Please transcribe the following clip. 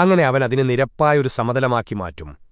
അങ്ങനെ അവൻ അതിനെ നിരപ്പായൊരു സമതലമാക്കി മാറ്റും.